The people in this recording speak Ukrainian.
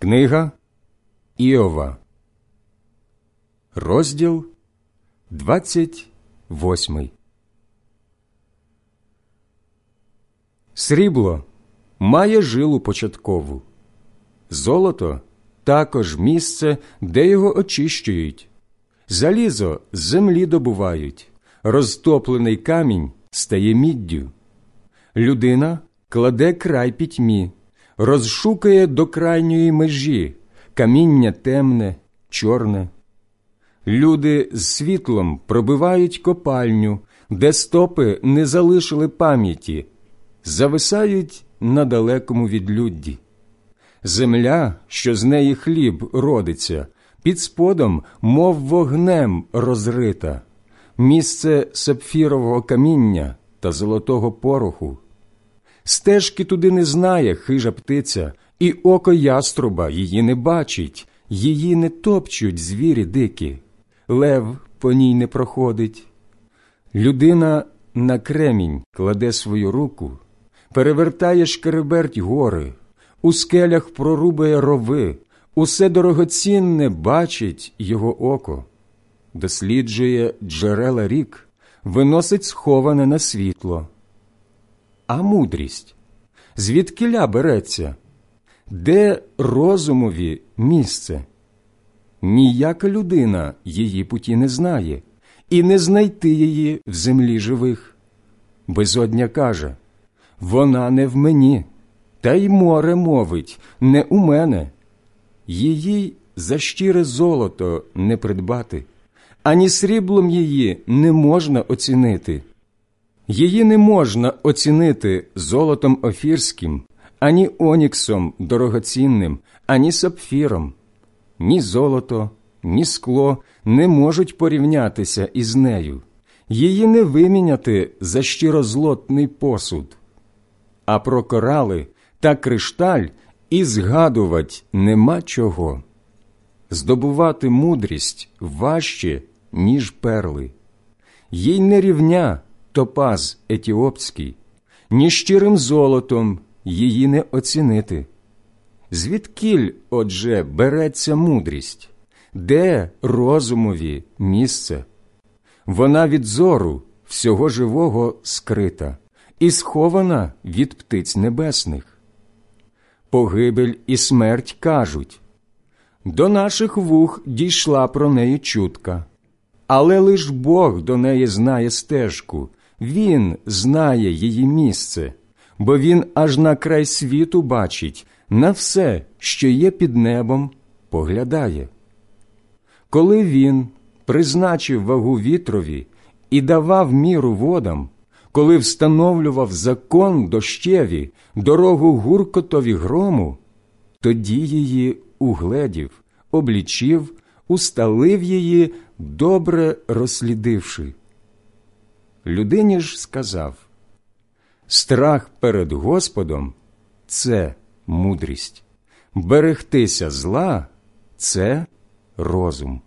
Книга Іова, розділ 28 Срібло має жилу початкову, золото також місце, де його очищують, залізо з землі добувають, розтоплений камінь стає міддю. Людина кладе край пітьмі розшукає до крайньої межі каміння темне, чорне. Люди з світлом пробивають копальню, де стопи не залишили пам'яті, зависають на далекому відлюдді. Земля, що з неї хліб родиться, під сподом, мов вогнем розрита, місце сапфірового каміння та золотого пороху. Стежки туди не знає хижа птиця, і око яструба її не бачить, її не топчуть звірі дикі, лев по ній не проходить. Людина на кремінь кладе свою руку, перевертає шкереберть гори, у скелях прорубає рови, усе дорогоцінне бачить його око, досліджує джерела рік, виносить сховане на світло а мудрість? Звідкиля береться? Де розумові місце? Ніяка людина її путі не знає, і не знайти її в землі живих. Безодня каже вона не в мені, та й море мовить не у мене. Її за щире золото не придбати, ані сріблом її не можна оцінити. Її не можна оцінити золотом офірським, ані оніксом дорогоцінним, ані сапфіром. Ні золото, ні скло не можуть порівнятися із нею, її не виміняти за щирозлотний посуд. А про корали та кришталь і згадувать нема чого. Здобувати мудрість важче, ніж перли, їй не рівня топаз етіопський, ні щирим золотом її не оцінити. Звідкіль, отже, береться мудрість, де розумові місце? Вона від зору всього живого скрита і схована від птиць небесних. Погибель і смерть кажуть до наших вух дійшла про неї чутка, але лиш Бог до неї знає стежку, він знає її місце, бо він аж на край світу бачить, на все, що є під небом, поглядає. Коли він призначив вагу вітрові і давав міру водам, коли встановлював закон дощеві, дорогу гуркотові грому, тоді її угледів, облічив, усталив її, добре розслідивши. Людині ж сказав Страх перед Господом це мудрість, берегтися зла це розум.